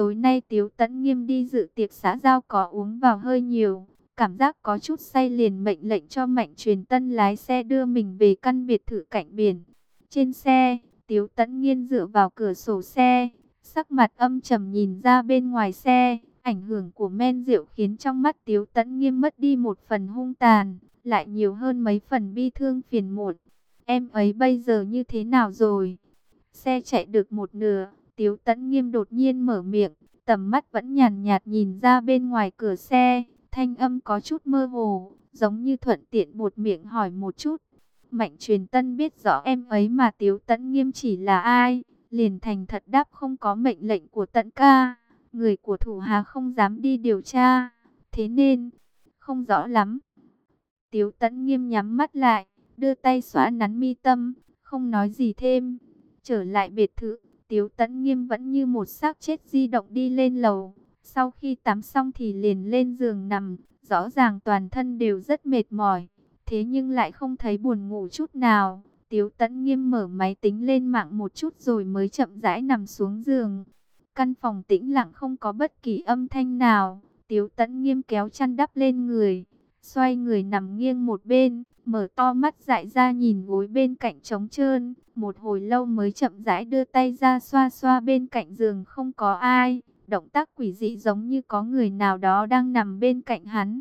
[SPEAKER 1] Tối nay Tiếu Tấn Nghiêm đi dự tiệc xã giao có uống vào hơi nhiều, cảm giác có chút say liền mệnh lệnh cho Mạnh Truyền Tân lái xe đưa mình về căn biệt thự cạnh biển. Trên xe, Tiếu Tấn Nghiên dựa vào cửa sổ xe, sắc mặt âm trầm nhìn ra bên ngoài xe. Ảnh hưởng của men rượu khiến trong mắt Tiếu Tấn Nghiêm mất đi một phần hung tàn, lại nhiều hơn mấy phần bi thương phiền muộn. Em ấy bây giờ như thế nào rồi? Xe chạy được một nửa, Tiếu Tấn Nghiêm đột nhiên mở miệng, tầm mắt vẫn nhàn nhạt nhìn ra bên ngoài cửa xe, thanh âm có chút mơ hồ, giống như thuận tiện buột miệng hỏi một chút. Mạnh truyền tân biết rõ em ấy mà Tiếu Tấn Nghiêm chỉ là ai, liền thành thật đáp không có mệnh lệnh của tận ca, người của thủ hà không dám đi điều tra, thế nên, không rõ lắm. Tiếu Tấn Nghiêm nhắm mắt lại, đưa tay xóa nắn mi tâm, không nói gì thêm, trở lại biệt thự. Tiếu Tấn Nghiêm vẫn như một xác chết di động đi lên lầu. Sau khi tắm xong thì liền lên giường nằm, rõ ràng toàn thân đều rất mệt mỏi. Thế nhưng lại không thấy buồn ngủ chút nào. Tiếu Tấn Nghiêm mở máy tính lên mạng một chút rồi mới chậm rãi nằm xuống giường. Căn phòng tĩnh lặng không có bất kỳ âm thanh nào. Tiếu Tấn Nghiêm kéo chăn đắp lên người, xoay người nằm nghiêng một bên, mở to mắt dại ra nhìn gối bên cạnh trống trơn, một hồi lâu mới chậm rãi đưa tay ra xoa xoa bên cạnh giường không có ai, động tác quỷ dị giống như có người nào đó đang nằm bên cạnh hắn.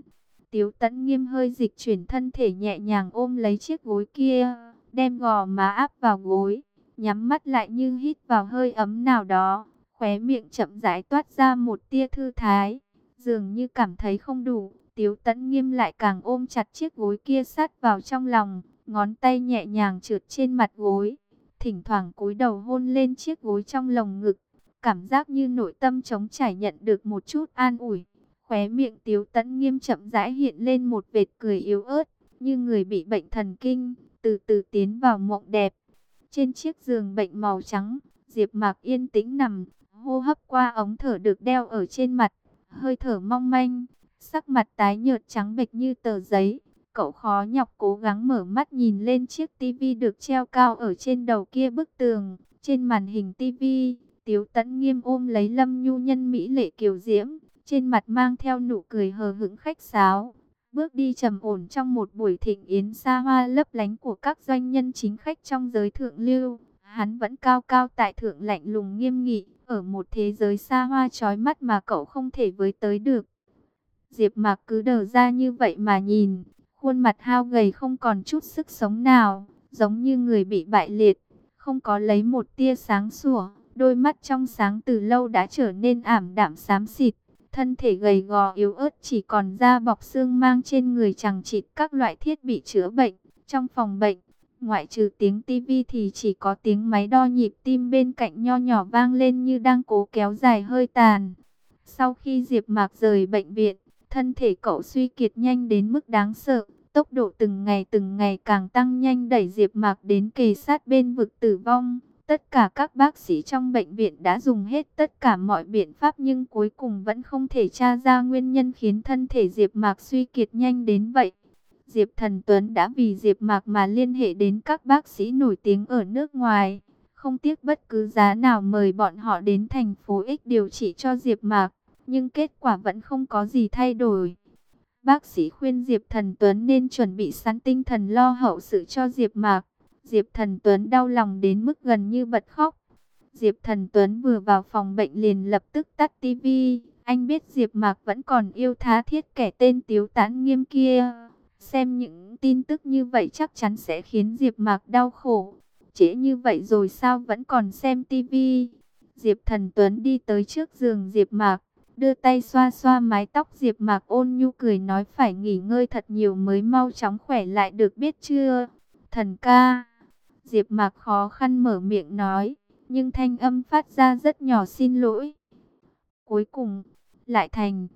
[SPEAKER 1] Tiếu tẫn nghiêm hơi dịch chuyển thân thể nhẹ nhàng ôm lấy chiếc gối kia, đem gò má áp vào gối, nhắm mắt lại như hít vào hơi ấm nào đó, khóe miệng chậm rãi toát ra một tia thư thái, dường như cảm thấy không đủ. Tiếu tẫn nghiêm lại càng ôm chặt chiếc gối kia sát vào trong lòng, ngón tay nhẹ nhàng trượt trên mặt gối, thỉnh thoảng cúi đầu hôn lên chiếc gối trong lồng ngực, cảm giác như nội tâm trống trải nhận được một chút an ủi. Khóe miệng tiếu tẫn nghiêm chậm rãi hiện lên một vệt cười yếu ớt, như người bị bệnh thần kinh, từ từ tiến vào mộng đẹp. Trên chiếc giường bệnh màu trắng, Diệp Mạc yên tĩnh nằm, hô hấp qua ống thở được đeo ở trên mặt, hơi thở mong manh, Sắc mặt tái nhợt trắng bệch như tờ giấy, cậu khó nhọc cố gắng mở mắt nhìn lên chiếc tivi được treo cao ở trên đầu kia bức tường. Trên màn hình tivi, Tiếu Tấn nghiêm ôm lấy Lâm Nhu Nhân Mỹ lệ kiều diễm, trên mặt mang theo nụ cười hờ hững khách sáo. Bước đi trầm ổn trong một buổi thịnh yến xa hoa lấp lánh của các doanh nhân chính khách trong giới thượng lưu. Hắn vẫn cao cao tại thượng lạnh lùng nghiêm nghị, ở một thế giới xa hoa trói mắt mà cậu không thể với tới được. Diệp Mạc cứ đờ ra như vậy mà nhìn, khuôn mặt hao gầy không còn chút sức sống nào, giống như người bị bại liệt, không có lấy một tia sáng sủa, đôi mắt trong sáng từ lâu đã trở nên ảm đạm xám xịt, thân thể gầy gò yếu ớt chỉ còn da bọc xương mang trên người chẳng chịt các loại thiết bị chữa bệnh. Trong phòng bệnh, ngoại trừ tiếng tivi thì chỉ có tiếng máy đo nhịp tim bên cạnh nho nhỏ vang lên như đang cố kéo dài hơi tàn. Sau khi Diệp Mạc rời bệnh viện, Thân thể cậu suy kiệt nhanh đến mức đáng sợ, tốc độ từng ngày từng ngày càng tăng nhanh đẩy Diệp Mạc đến kề sát bên vực tử vong. Tất cả các bác sĩ trong bệnh viện đã dùng hết tất cả mọi biện pháp nhưng cuối cùng vẫn không thể tra ra nguyên nhân khiến thân thể Diệp Mạc suy kiệt nhanh đến vậy. Diệp Thần Tuấn đã vì Diệp Mạc mà liên hệ đến các bác sĩ nổi tiếng ở nước ngoài, không tiếc bất cứ giá nào mời bọn họ đến thành phố X điều trị cho Diệp Mạc, nhưng kết quả vẫn không có gì thay đổi. Bác sĩ khuyên Diệp Thần Tuấn nên chuẩn bị sẵn tinh thần lo hậu sự cho Diệp Mạc. Diệp Thần Tuấn đau lòng đến mức gần như bật khóc. Diệp Thần Tuấn vừa vào phòng bệnh liền lập tức tắt tivi. Anh biết Diệp Mạc vẫn còn yêu tha thiết kẻ tên Tiếu Tán Nghiêm kia. Xem những tin tức như vậy chắc chắn sẽ khiến Diệp Mạc đau khổ. Trễ như vậy rồi sao vẫn còn xem tivi? Diệp Thần Tuấn đi tới trước giường Diệp Mạc, đưa tay xoa xoa mái tóc Diệp Mạc ôn nhu cười nói phải nghỉ ngơi thật nhiều mới mau chóng khỏe lại được biết chưa? Thần ca. Diệp Mạc khó khăn mở miệng nói, nhưng thanh âm phát ra rất nhỏ xin lỗi. Cuối cùng, lại thành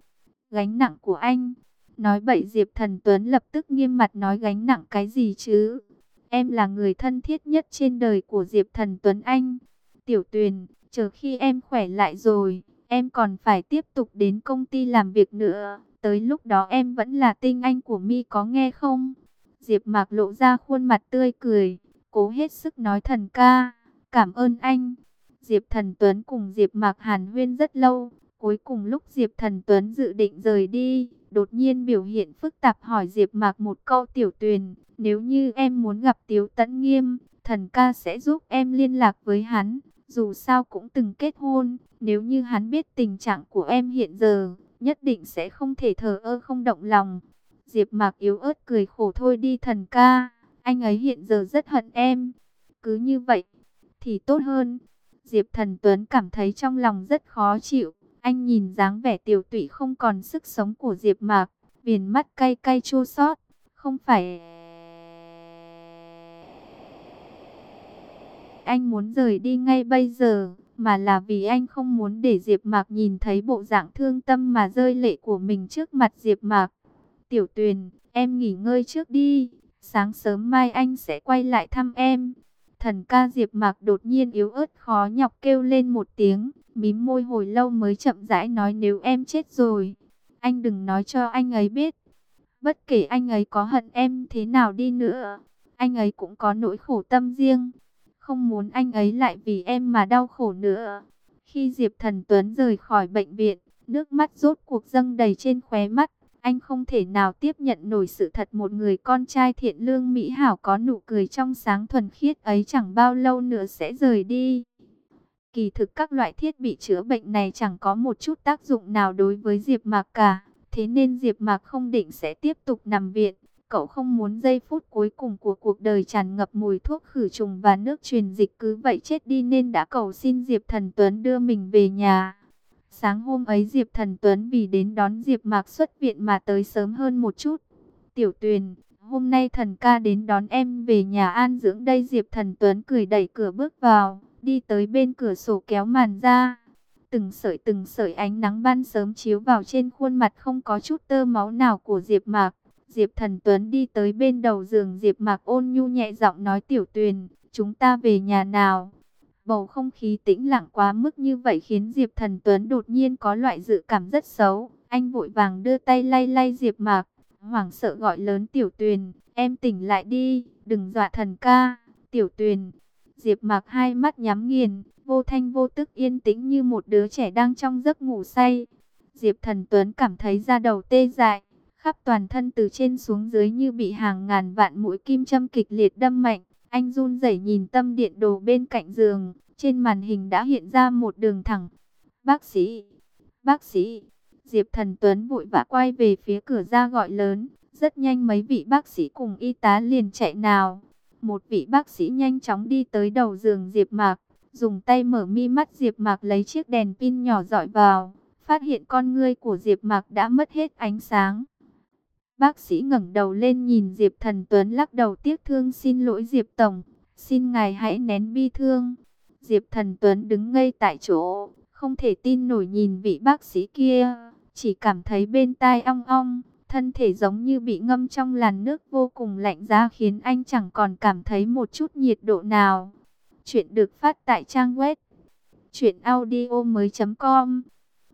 [SPEAKER 1] gánh nặng của anh. Nói bậy Diệp Thần Tuấn lập tức nghiêm mặt nói gánh nặng cái gì chứ? Em là người thân thiết nhất trên đời của Diệp Thần Tuấn Anh. Tiểu Tuyền, chờ khi em khỏe lại rồi, em còn phải tiếp tục đến công ty làm việc nữa. Tới lúc đó em vẫn là tinh anh của mi có nghe không? Diệp Mạc lộ ra khuôn mặt tươi cười, cố hết sức nói thần ca, cảm ơn anh. Diệp Thần Tuấn cùng Diệp Mạc Hàn huyên rất lâu, cuối cùng lúc Diệp Thần Tuấn dự định rời đi, đột nhiên biểu hiện phức tạp hỏi Diệp Mạc một câu tiểu tuyền, nếu như em muốn gặp Tiếu Tấn Nghiêm, thần ca sẽ giúp em liên lạc với hắn, dù sao cũng từng kết hôn, nếu như hắn biết tình trạng của em hiện giờ, nhất định sẽ không thể thờ ơ không động lòng. Diệp Mạc yếu ớt cười khổ thôi đi thần ca, anh ấy hiện giờ rất hận em. Cứ như vậy thì tốt hơn. Diệp Thần Tuấn cảm thấy trong lòng rất khó chịu. Anh nhìn dáng vẻ tiểu tụy không còn sức sống của Diệp Mạc, viền mắt cay cay chua xót, không phải anh muốn rời đi ngay bây giờ, mà là vì anh không muốn để Diệp Mạc nhìn thấy bộ dạng thương tâm mà rơi lệ của mình trước mặt Diệp Mạc. "Tiểu Tuyền, em nghỉ ngơi trước đi, sáng sớm mai anh sẽ quay lại thăm em." Thần ca Diệp Mạc đột nhiên yếu ớt khó nhọc kêu lên một tiếng, mím môi hồi lâu mới chậm rãi nói nếu em chết rồi, anh đừng nói cho anh ấy biết. Bất kể anh ấy có hận em thế nào đi nữa, anh ấy cũng có nỗi khổ tâm riêng. Không muốn anh ấy lại vì em mà đau khổ nữa. Khi Diệp Thần Tuấn rời khỏi bệnh viện, nước mắt rốt cuộc dâng đầy trên khóe mắt. Anh không thể nào tiếp nhận nổi sự thật một người con trai thiện lương mỹ hảo có nụ cười trong sáng thuần khiết ấy chẳng bao lâu nữa sẽ rời đi. Kỳ thực các loại thiết bị chữa bệnh này chẳng có một chút tác dụng nào đối với Diệp Mạc cả. Thế nên Diệp Mạc không định sẽ tiếp tục nằm viện. Cậu không muốn giây phút cuối cùng của cuộc đời tràn ngập mùi thuốc khử trùng và nước truyền dịch cứ vậy chết đi nên đã cầu xin Diệp Thần Tuấn đưa mình về nhà. Sáng hôm ấy Diệp Thần Tuấn vì đến đón Diệp Mạc xuất viện mà tới sớm hơn một chút. Tiểu Tuyền, hôm nay thần ca đến đón em về nhà an dưỡng đây Diệp Thần Tuấn cười đẩy cửa bước vào, đi tới bên cửa sổ kéo màn ra. Từng sợi từng sợi ánh nắng ban sớm chiếu vào trên khuôn mặt không có chút tơ máu nào của Diệp Mạc. Diệp Thần Tuấn đi tới bên đầu giường Diệp Mạc ôn nhu nhẹ giọng nói Tiểu Tuyền, chúng ta về nhà nào. Bầu không khí tĩnh lặng quá mức như vậy khiến Diệp Thần Tuấn đột nhiên có loại dự cảm rất xấu. Anh vội vàng đưa tay lay lay Diệp Mạc, hoảng sợ gọi lớn Tiểu Tuyền, em tỉnh lại đi, đừng dọa thần ca. Tiểu Tuyền, Diệp Mạc hai mắt nhắm nghiền, vô thanh vô tức yên tĩnh như một đứa trẻ đang trong giấc ngủ say. Diệp Thần Tuấn cảm thấy da đầu tê dại, khắp toàn thân từ trên xuống dưới như bị hàng ngàn vạn mũi kim châm kịch liệt đâm mạnh. Anh run rẩy nhìn tâm điện đồ bên cạnh giường, trên màn hình đã hiện ra một đường thẳng. Bác sĩ, bác sĩ, Diệp Thần Tuấn vội vã quay về phía cửa ra gọi lớn. Rất nhanh mấy vị bác sĩ cùng y tá liền chạy nào. Một vị bác sĩ nhanh chóng đi tới đầu giường Diệp Mạc, dùng tay mở mi mắt Diệp Mạc lấy chiếc đèn pin nhỏ dọi vào, phát hiện con ngươi của Diệp Mạc đã mất hết ánh sáng. Bác sĩ ngẩng đầu lên nhìn Diệp Thần Tuấn lắc đầu tiếc thương xin lỗi Diệp Tổng, xin ngài hãy nén bi thương. Diệp Thần Tuấn đứng ngây tại chỗ, không thể tin nổi nhìn vị bác sĩ kia, chỉ cảm thấy bên tai ong ong, thân thể giống như bị ngâm trong làn nước vô cùng lạnh giá khiến anh chẳng còn cảm thấy một chút nhiệt độ nào. Chuyện được phát tại trang web truyệnaudiomoi.com.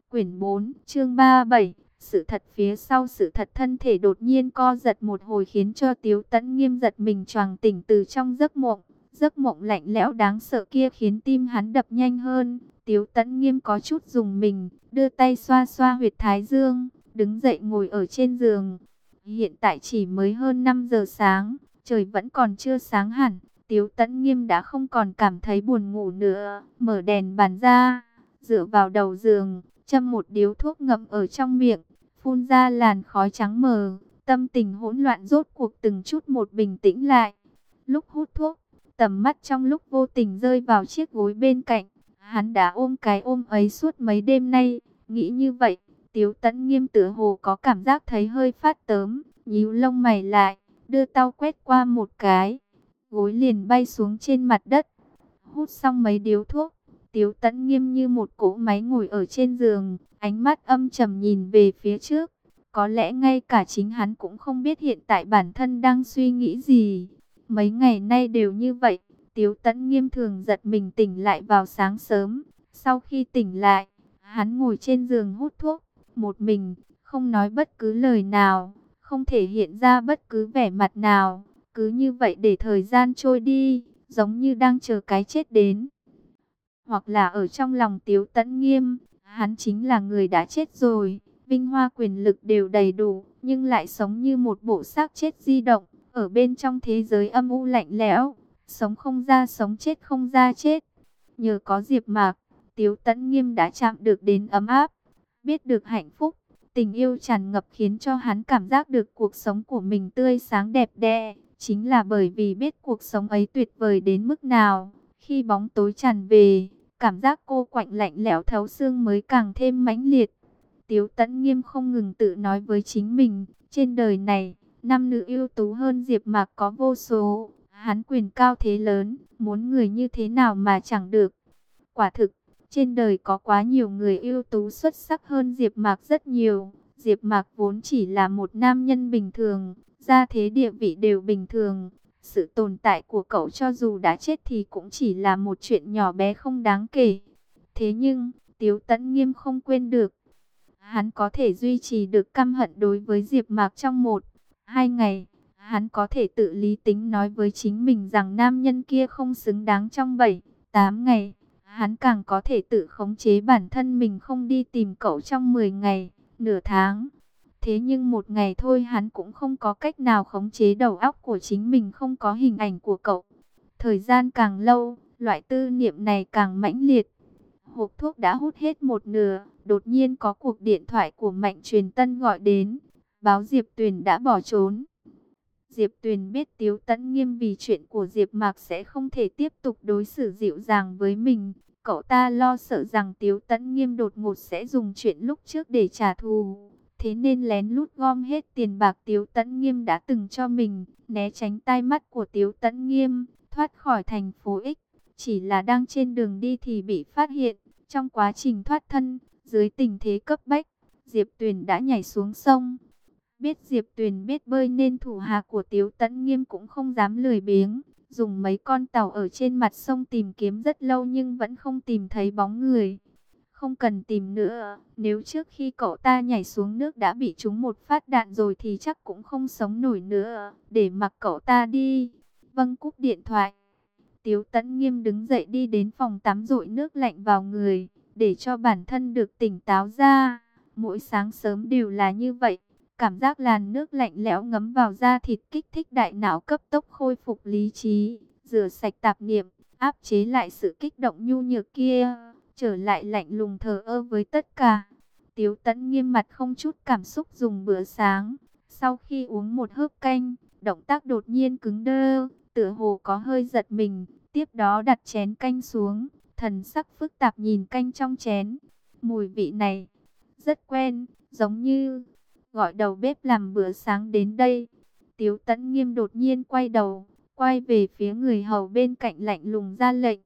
[SPEAKER 1] Quyển 4, chương 37. Sự thật phía sau sự thật thân thể đột nhiên co giật một hồi khiến cho Tiếu Tấn Nghiêm giật mình choàng tỉnh từ trong giấc mộng. Giấc mộng lạnh lẽo đáng sợ kia khiến tim hắn đập nhanh hơn. Tiếu Tấn Nghiêm có chút dùng mình, đưa tay xoa xoa huyệt thái dương, đứng dậy ngồi ở trên giường. Hiện tại chỉ mới hơn 5 giờ sáng, trời vẫn còn chưa sáng hẳn. Tiếu Tấn Nghiêm đã không còn cảm thấy buồn ngủ nữa, mở đèn bàn ra, dựa vào đầu giường, châm một điếu thuốc ngậm ở trong miệng, phun ra làn khói trắng mờ, tâm tình hỗn loạn rốt cuộc từng chút một bình tĩnh lại. Lúc hút thuốc, tầm mắt trong lúc vô tình rơi vào chiếc gối bên cạnh, hắn đã ôm cái ôm ấy suốt mấy đêm nay, nghĩ như vậy, Tiếu Tấn Nghiêm tựa hồ có cảm giác thấy hơi phát tớm, nhíu lông mày lại, đưa tao quét qua một cái gối liền bay xuống trên mặt đất. Hút xong mấy điếu thuốc, Tiếu Tẫn nghiêm như một cỗ máy ngồi ở trên giường, ánh mắt âm trầm nhìn về phía trước. Có lẽ ngay cả chính hắn cũng không biết hiện tại bản thân đang suy nghĩ gì. Mấy ngày nay đều như vậy, Tiếu Tẫn nghiêm thường giật mình tỉnh lại vào sáng sớm. Sau khi tỉnh lại, hắn ngồi trên giường hút thuốc, một mình, không nói bất cứ lời nào, không thể hiện ra bất cứ vẻ mặt nào. Cứ như vậy để thời gian trôi đi, giống như đang chờ cái chết đến. Hoặc là ở trong lòng Tiếu Tấn Nghiêm, hắn chính là người đã chết rồi, vinh hoa quyền lực đều đầy đủ, nhưng lại sống như một bộ xác chết di động, ở bên trong thế giới âm u lạnh lẽo, sống không ra sống chết không ra chết. Nhờ có Diệp Mạc, Tiếu Tấn Nghiêm đã chạm được đến ấm áp, biết được hạnh phúc, tình yêu tràn ngập khiến cho hắn cảm giác được cuộc sống của mình tươi sáng đẹp đẽ, Chính là bởi vì biết cuộc sống ấy tuyệt vời đến mức nào, khi bóng tối tràn về, cảm giác cô quạnh lạnh lẽo thấu xương mới càng thêm mãnh liệt. Tiếu Tấn Nghiêm không ngừng tự nói với chính mình, trên đời này, nam nữ ưu tú hơn Diệp Mạc có vô số, hắn quyền cao thế lớn, muốn người như thế nào mà chẳng được. Quả thực, trên đời có quá nhiều người ưu tú xuất sắc hơn Diệp Mạc rất nhiều. Diệp Mạc vốn chỉ là một nam nhân bình thường, gia thế địa vị đều bình thường. Sự tồn tại của cậu cho dù đã chết thì cũng chỉ là một chuyện nhỏ bé không đáng kể. Thế nhưng, Tiếu Tấn Nghiêm không quên được. Hắn có thể duy trì được căm hận đối với Diệp Mạc trong một, hai ngày. Hắn có thể tự lý tính nói với chính mình rằng nam nhân kia không xứng đáng trong bảy, tám ngày. Hắn càng có thể tự khống chế bản thân mình không đi tìm cậu trong 10 ngày, nửa tháng. Thế nhưng một ngày thôi hắn cũng không có cách nào khống chế đầu óc của chính mình không có hình ảnh của cậu. Thời gian càng lâu, loại tư niệm này càng mãnh liệt. Hộp thuốc đã hút hết một nửa, đột nhiên có cuộc điện thoại của Mạnh Truyền Tân gọi đến, báo Diệp Tuyền đã bỏ trốn. Diệp Tuyền biết Tiếu Tấn Nghiêm vì chuyện của Diệp Mạc sẽ không thể tiếp tục đối xử dịu dàng với mình. Cậu ta lo sợ rằng Tiếu Tấn Nghiêm đột ngột sẽ dùng chuyện lúc trước để trả thù. Thế nên lén lút gom hết tiền bạc Tiếu Tấn Nghiêm đã từng cho mình, né tránh tai mắt của Tiếu Tấn Nghiêm, thoát khỏi thành phố X. Chỉ là đang trên đường đi thì bị phát hiện, trong quá trình thoát thân, dưới tình thế cấp bách, Diệp Tuyền đã nhảy xuống sông. Biết Diệp Tuyền biết bơi nên thủ hạ của Tiếu Tấn Nghiêm cũng không dám lười biếng, dùng mấy con tàu ở trên mặt sông tìm kiếm rất lâu nhưng vẫn không tìm thấy bóng người. Không cần tìm nữa, nếu trước khi cậu ta nhảy xuống nước đã bị trúng một phát đạn rồi thì chắc cũng không sống nổi nữa, để mặc cậu ta đi. Vâng cúp điện thoại. Tiếu Tấn Nghiêm đứng dậy đi đến phòng tắm rội nước lạnh vào người, để cho bản thân được tỉnh táo ra. Mỗi sáng sớm đều là như vậy, cảm giác làn nước lạnh lẽo ngấm vào da thịt kích thích đại não cấp tốc khôi phục lý trí, rửa sạch tạp niệm, áp chế lại sự kích động nhu nhược kia trở lại lạnh lùng thờ ơ với tất cả. Tiếu tẫn nghiêm mặt không chút cảm xúc dùng bữa sáng. Sau khi uống một hớp canh, động tác đột nhiên cứng đơ, tựa hồ có hơi giật mình. Tiếp đó đặt chén canh xuống, thần sắc phức tạp nhìn canh trong chén. Mùi vị này, rất quen, giống như gọi đầu bếp làm bữa sáng đến đây. Tiếu tẫn nghiêm đột nhiên quay đầu, quay về phía người hầu bên cạnh lạnh lùng ra lệnh.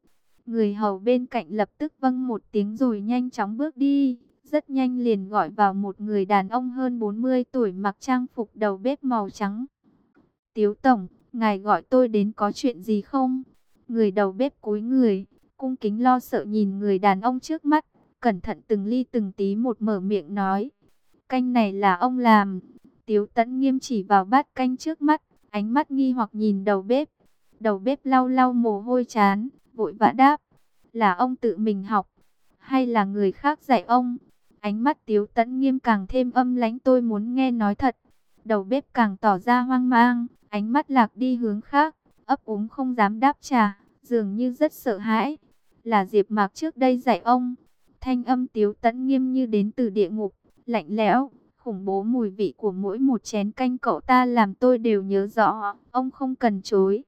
[SPEAKER 1] Người hầu bên cạnh lập tức vâng một tiếng rồi nhanh chóng bước đi. Rất nhanh liền gọi vào một người đàn ông hơn 40 tuổi mặc trang phục đầu bếp màu trắng. Tiếu Tổng, ngài gọi tôi đến có chuyện gì không? Người đầu bếp cúi người, cung kính lo sợ nhìn người đàn ông trước mắt, cẩn thận từng ly từng tí một mở miệng nói. Canh này là ông làm. Tiếu tẫn nghiêm chỉ vào bát canh trước mắt, ánh mắt nghi hoặc nhìn đầu bếp. Đầu bếp lau lau mồ hôi chán, vội vã đáp. Là ông tự mình học, hay là người khác dạy ông? Ánh mắt tiếu tẫn nghiêm càng thêm âm lãnh tôi muốn nghe nói thật. Đầu bếp càng tỏ ra hoang mang, ánh mắt lạc đi hướng khác, ấp úng không dám đáp trả, dường như rất sợ hãi. Là Diệp Mạc trước đây dạy ông. Thanh âm tiếu tẫn nghiêm như đến từ địa ngục, lạnh lẽo, khủng bố mùi vị của mỗi một chén canh cậu ta làm tôi đều nhớ rõ, ông không cần chối.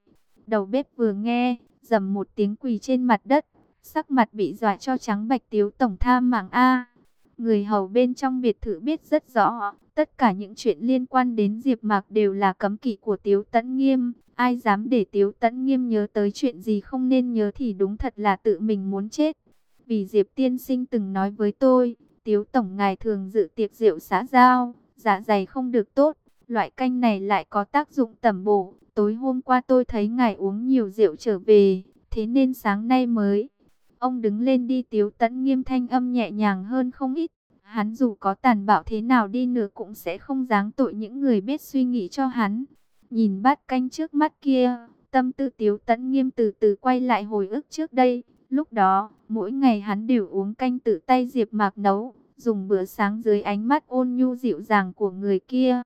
[SPEAKER 1] Đầu bếp vừa nghe, dầm một tiếng quỳ trên mặt đất, sắc mặt bị dọa cho trắng bạch tiếu tổng tha mạng A. Người hầu bên trong biệt thự biết rất rõ, tất cả những chuyện liên quan đến Diệp Mạc đều là cấm kỵ của Tiếu Tấn Nghiêm. Ai dám để Tiếu Tấn Nghiêm nhớ tới chuyện gì không nên nhớ thì đúng thật là tự mình muốn chết. Vì Diệp Tiên Sinh từng nói với tôi, Tiếu Tổng ngài thường dự tiệc rượu xã giao, dạ dày không được tốt, loại canh này lại có tác dụng tẩm bổ. Tối hôm qua tôi thấy ngài uống nhiều rượu trở về, thế nên sáng nay mới Ông đứng lên đi tiếu tẫn nghiêm thanh âm nhẹ nhàng hơn không ít. Hắn dù có tàn bạo thế nào đi nữa cũng sẽ không dáng tội những người biết suy nghĩ cho hắn. Nhìn bát canh trước mắt kia, tâm tư tiếu tẫn nghiêm từ từ quay lại hồi ức trước đây. Lúc đó, mỗi ngày hắn đều uống canh tự tay Diệp Mạc nấu, dùng bữa sáng dưới ánh mắt ôn nhu dịu dàng của người kia.